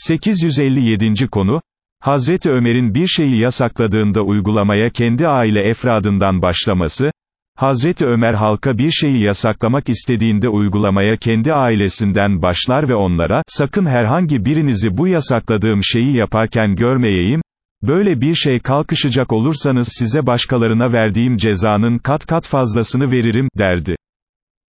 857. konu, Hazreti Ömer'in bir şeyi yasakladığında uygulamaya kendi aile efradından başlaması, Hazreti Ömer halka bir şeyi yasaklamak istediğinde uygulamaya kendi ailesinden başlar ve onlara, sakın herhangi birinizi bu yasakladığım şeyi yaparken görmeyeyim, böyle bir şey kalkışacak olursanız size başkalarına verdiğim cezanın kat kat fazlasını veririm, derdi.